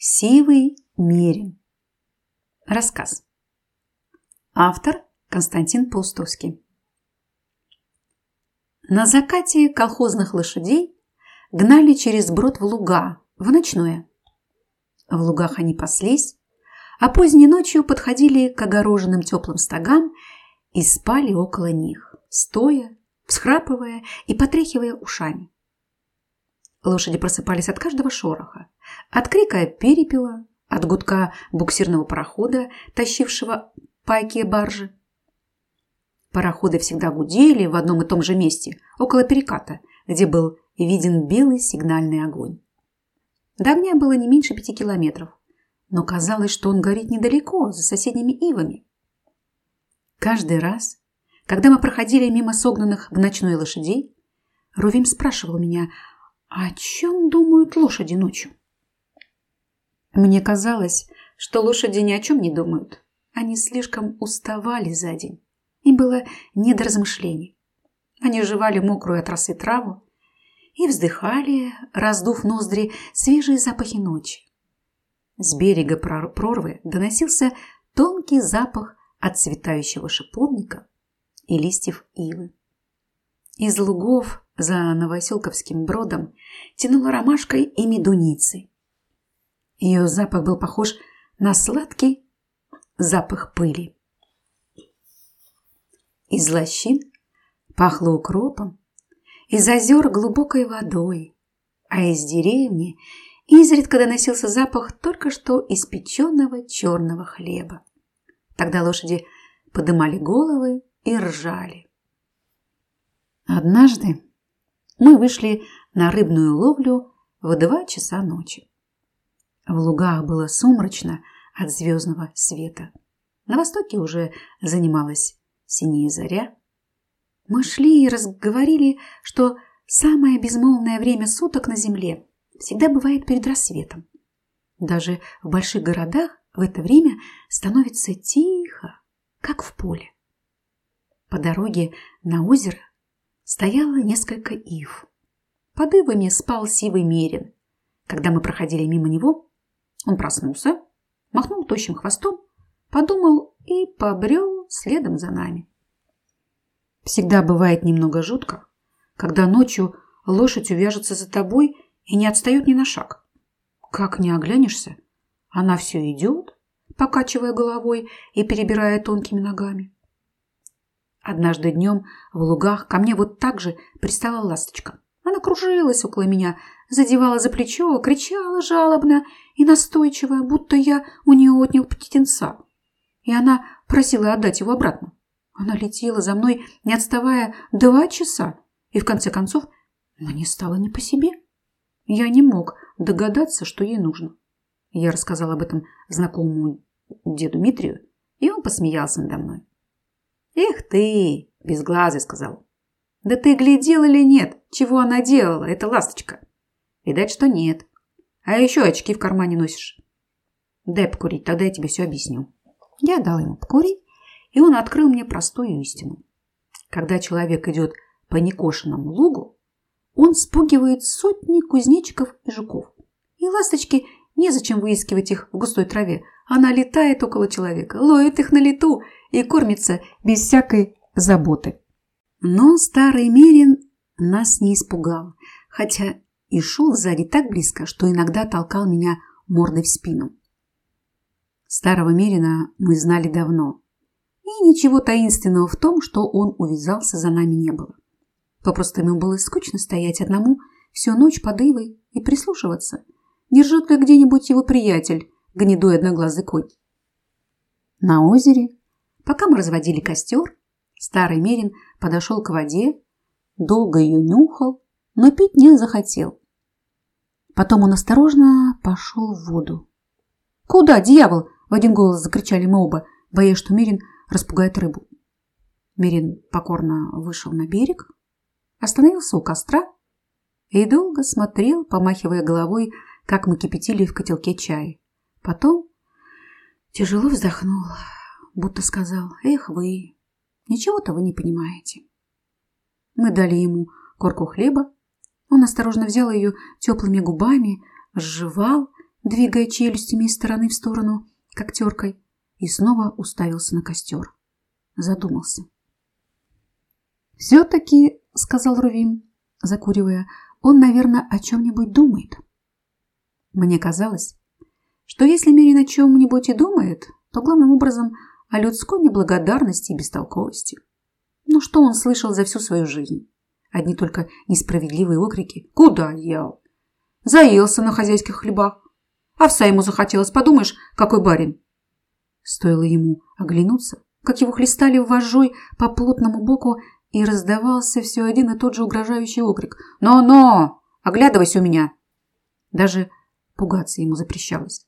Сивый мерин. Рассказ. Автор Константин Паустовский. На закате колхозных лошадей гнали через брод в луга, в ночное. В лугах они паслись, а поздней ночью подходили к огороженным теплым стогам и спали около них, стоя, всхрапывая и потряхивая ушами. Лошади просыпались от каждого шороха, от крика перепела, от гудка буксирного парохода, тащившего пайки баржи. Пароходы всегда гудели в одном и том же месте, около переката, где был виден белый сигнальный огонь. До огня было не меньше пяти километров, но казалось, что он горит недалеко, за соседними ивами. Каждый раз, когда мы проходили мимо согнанных в ночной лошадей, Рувим спрашивал меня, о чем думают лошади ночью? Мне казалось, что лошади ни о чем не думают. Они слишком уставали за день. Им было не до размышлений. Они жевали мокрую от росы траву и вздыхали, раздув ноздри, свежие запахи ночи. С берега прорвы доносился тонкий запах от цветающего шиповника и листьев ивы. Из лугов за Новоселковским бродом тянуло ромашкой и медуницей. Ее запах был похож на сладкий запах пыли. Из лощин пахло укропом, из озер глубокой водой, а из деревни изредка доносился запах только что испеченного черного хлеба. Тогда лошади подымали головы и ржали. Однажды мы вышли на рыбную ловлю в два часа ночи. В лугах было сумрачно от звездного света. На востоке уже занималась синяя заря. Мы шли и разговорили, что самое безмолвное время суток на земле всегда бывает перед рассветом. Даже в больших городах в это время становится тихо, как в поле. По дороге на озеро стояло несколько ив. Под ивами спал сивый мерин. Когда мы проходили мимо него, он проснулся, махнул тощим хвостом, подумал и побрел следом за нами. Всегда бывает немного жутко, когда ночью лошадь увяжется за тобой и не отстает ни на шаг. Как не оглянешься, она все идет, покачивая головой и перебирая тонкими ногами. Однажды днем в лугах ко мне вот так же пристала ласточка. Она кружилась около меня, задевала за плечо, кричала жалобно и настойчиво, будто я у нее отнял птенца. И она просила отдать его обратно. Она летела за мной, не отставая, два часа, и в конце концов мне стало не по себе. Я не мог догадаться, что ей нужно. Я рассказал об этом знакомому деду Дмитрию, и он посмеялся надо мной. «Эх ты!» – безглазый сказал. «Да ты глядел или нет? Чего она делала, эта ласточка?» «Видать, что нет. А еще очки в кармане носишь». «Дай покурить, тогда я тебе все объясню». Я дал ему покурить, и он открыл мне простую истину. Когда человек идет по некошенному лугу, он спугивает сотни кузнечиков и жуков. И ласточки незачем выискивать их в густой траве. Она летает около человека, ловит их на лету и кормится без всякой заботы. Но старый Мерин нас не испугал, хотя и шел сзади так близко, что иногда толкал меня мордой в спину. Старого Мерина мы знали давно, и ничего таинственного в том, что он увязался за нами не было. Попросту ему было скучно стоять одному всю ночь под ивой и прислушиваться, не ржет ли где-нибудь его приятель, гнедой одноглазый конь. На озере Пока мы разводили костер, старый Мерин подошел к воде, долго ее нюхал, но пить не захотел. Потом он осторожно пошел в воду. «Куда, дьявол?» – в один голос закричали мы оба, боясь, что Мерин распугает рыбу. Мерин покорно вышел на берег, остановился у костра и долго смотрел, помахивая головой, как мы кипятили в котелке чай. Потом тяжело вздохнул будто сказал «Эх вы, ничего-то вы не понимаете». Мы дали ему корку хлеба. Он осторожно взял ее теплыми губами, сживал, двигая челюстями из стороны в сторону, как теркой, и снова уставился на костер. Задумался. «Все-таки, — сказал Рувим, закуривая, — он, наверное, о чем-нибудь думает. Мне казалось, что если Мерин о чем-нибудь и думает, то главным образом о людской неблагодарности и бестолковости. Ну что он слышал за всю свою жизнь? Одни только несправедливые окрики. Куда ел? Заелся на хозяйских хлебах. Овса ему захотелось, подумаешь, какой барин. Стоило ему оглянуться, как его хлестали вожжой по плотному боку, и раздавался все один и тот же угрожающий окрик. «Но-но! Оглядывайся у меня!» Даже пугаться ему запрещалось.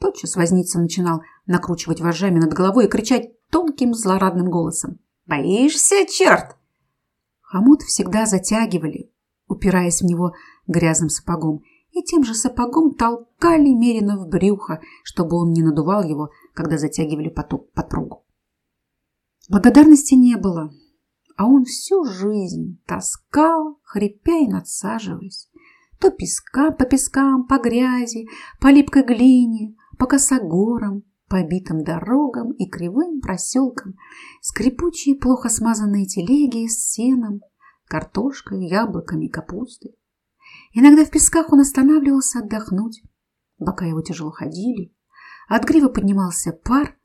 Тотчас возница начинал накручивать вожжами над головой и кричать тонким злорадным голосом. «Боишься, черт?» Хомут всегда затягивали, упираясь в него грязным сапогом, и тем же сапогом толкали Мерина в брюхо, чтобы он не надувал его, когда затягивали подпругу. Благодарности не было, а он всю жизнь таскал, хрипя и надсаживаясь. То песка по пескам, по грязи, по липкой глине, по косогорам, по битым дорогам и кривым проселкам, скрипучие плохо смазанные телеги с сеном, картошкой, яблоками, капустой. Иногда в песках он останавливался отдохнуть. Бока его тяжело ходили. От гривы поднимался пар,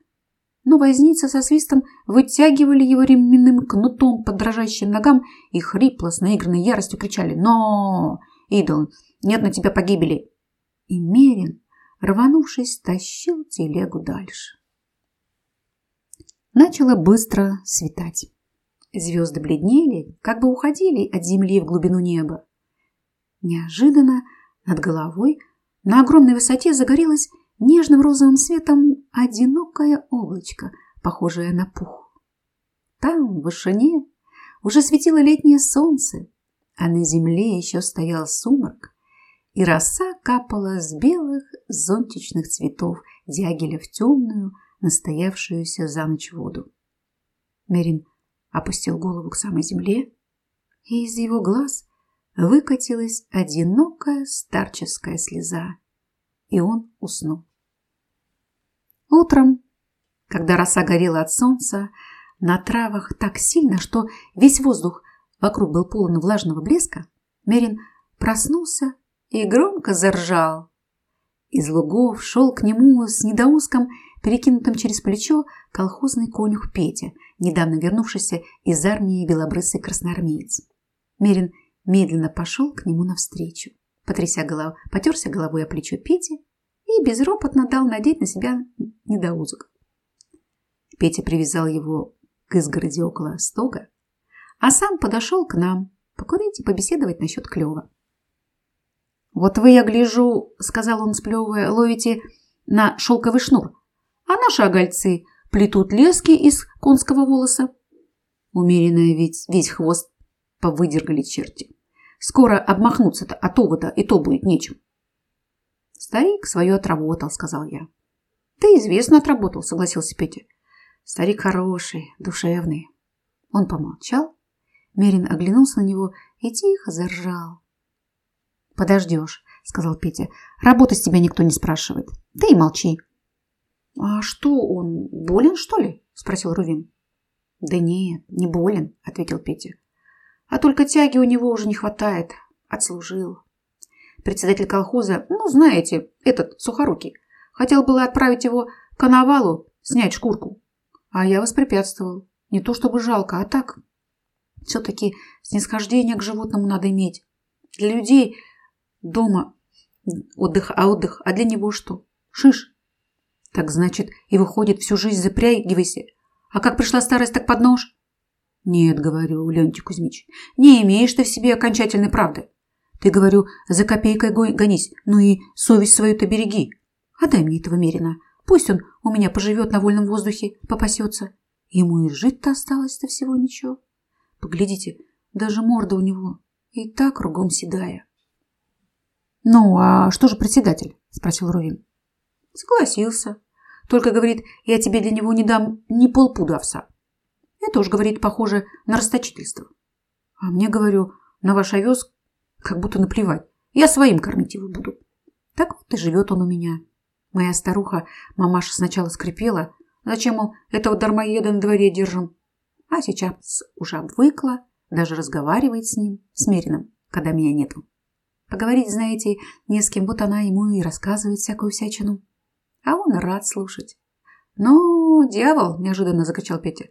но возница со свистом вытягивали его ременным кнутом под дрожащим ногам и хрипло с наигранной яростью кричали «Но! Идол, нет на тебя погибели!» И Мерин рванувшись, тащил телегу дальше. Начало быстро светать. Звезды бледнели, как бы уходили от земли в глубину неба. Неожиданно над головой на огромной высоте загорелось нежным розовым светом одинокое облачко, похожее на пух. Там, в вышине, уже светило летнее солнце, а на земле еще стоял сумрак, и роса капала с белых зонтичных цветов дягеля в темную, настоявшуюся за ночь воду. Мерин опустил голову к самой земле, и из его глаз выкатилась одинокая старческая слеза, и он уснул. Утром, когда роса горела от солнца, на травах так сильно, что весь воздух вокруг был полон влажного блеска, Мерин проснулся и громко заржал. Из лугов шел к нему с недоуском, перекинутым через плечо, колхозный конюх Петя, недавно вернувшийся из армии белобрысый красноармеец. Мерин медленно пошел к нему навстречу, потряся голову, потерся головой о плечо Пети и безропотно дал надеть на себя недоузок. Петя привязал его к изгороди около стога, а сам подошел к нам покурить и побеседовать насчет клёва. «Вот вы, я гляжу, — сказал он, сплевывая, — ловите на шелковый шнур, а наши огольцы плетут лески из конского волоса. Умеренная ведь весь хвост повыдергали черти. Скоро обмахнуться-то от овода и то будет нечем. Старик свое отработал, сказал я. Ты известно отработал, согласился Петя. Старик хороший, душевный. Он помолчал. Мерин оглянулся на него и тихо заржал. «Подождешь», — сказал Петя. «Работы с тебя никто не спрашивает. Ты и молчи». «А что, он болен, что ли?» – спросил Рувим. «Да нет, не болен», – ответил Петя. «А только тяги у него уже не хватает. Отслужил. Председатель колхоза, ну, знаете, этот, Сухорукий, хотел было отправить его к коновалу, снять шкурку. А я воспрепятствовал. Не то чтобы жалко, а так. Все-таки снисхождение к животному надо иметь. Для людей Дома отдых, а отдых, а для него что? Шиш. Так значит, и выходит, всю жизнь запрягивайся. А как пришла старость, так под нож? Нет, говорю, Леонтий Кузьмич, не имеешь ты в себе окончательной правды. Ты, говорю, за копейкой гонись, ну и совесть свою-то береги. Отдай мне этого Мерина. Пусть он у меня поживет на вольном воздухе, попасется. Ему и жить-то осталось-то всего ничего. Поглядите, даже морда у него и так кругом седая. «Ну, а что же председатель?» – спросил Рувин. Согласился. Только, говорит, я тебе для него не дам ни полпуда овса. Это уж, говорит, похоже на расточительство. А мне, говорю, на ваш овес как будто наплевать. Я своим кормить его буду. Так вот и живет он у меня. Моя старуха, мамаша сначала скрипела. Зачем, мол, этого дармоеда на дворе держим? А сейчас уже обвыкла, даже разговаривает с ним, с Мерином, когда меня нету. Поговорить, знаете, не с кем, вот она ему и рассказывает всякую всячину. А он рад слушать. «Ну, дьявол!» – неожиданно закричал Петя.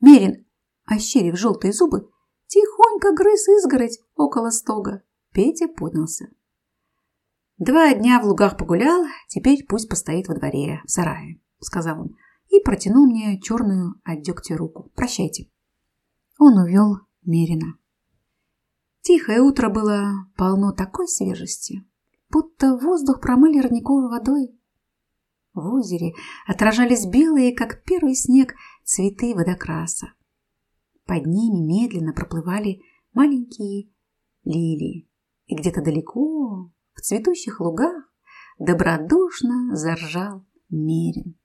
Мерин, ощерив желтые зубы, тихонько грыз изгородь около стога. Петя поднялся. «Два дня в лугах погулял, теперь пусть постоит во дворе, в сарае», – сказал он, и протянул мне черную от руку. «Прощайте». Он увел Мерина. Тихое утро было полно такой свежести, будто воздух промыли родниковой водой. В озере отражались белые, как первый снег, цветы водокраса. Под ними медленно проплывали маленькие лилии, и где-то далеко, в цветущих лугах, добродушно заржал мерин.